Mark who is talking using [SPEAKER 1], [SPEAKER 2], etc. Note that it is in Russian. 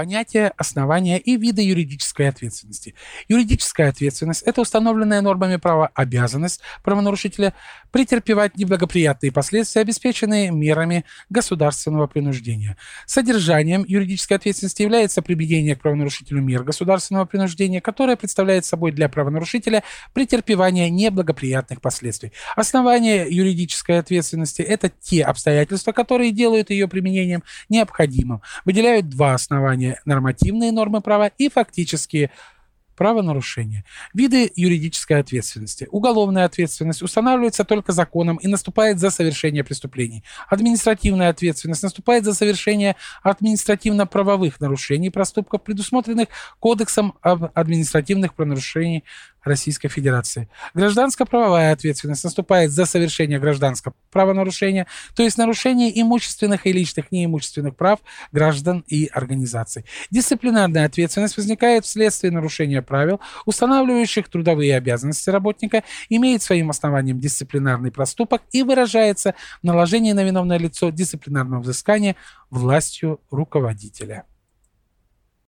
[SPEAKER 1] понятие, основания и виды юридической ответственности. Юридическая ответственность – это установленная нормами права обязанность правонарушителя претерпевать неблагоприятные последствия, обеспеченные мерами государственного принуждения. Содержанием юридической ответственности является применение к правонарушителю мер государственного принуждения, которое представляет собой для правонарушителя претерпевание неблагоприятных последствий. Основание юридической ответственности – это те обстоятельства, которые делают ее применением необходимым. Выделяют два основания – нормативные нормы права и фактические правонарушения. Виды юридической ответственности. Уголовная ответственность устанавливается только законом и наступает за совершение преступлений. Административная ответственность наступает за совершение административно-правовых нарушений проступков, предусмотренных Кодексом об административных правонарушениях Российской Федерации. Гражданско-правовая ответственность наступает за совершение гражданского правонарушения, то есть нарушение имущественных и личных неимущественных прав граждан и организаций. Дисциплинарная ответственность возникает вследствие нарушения правил, устанавливающих трудовые обязанности работника, имеет своим основанием дисциплинарный проступок и выражается в наложении на виновное лицо дисциплинарного взыскания властью руководителя.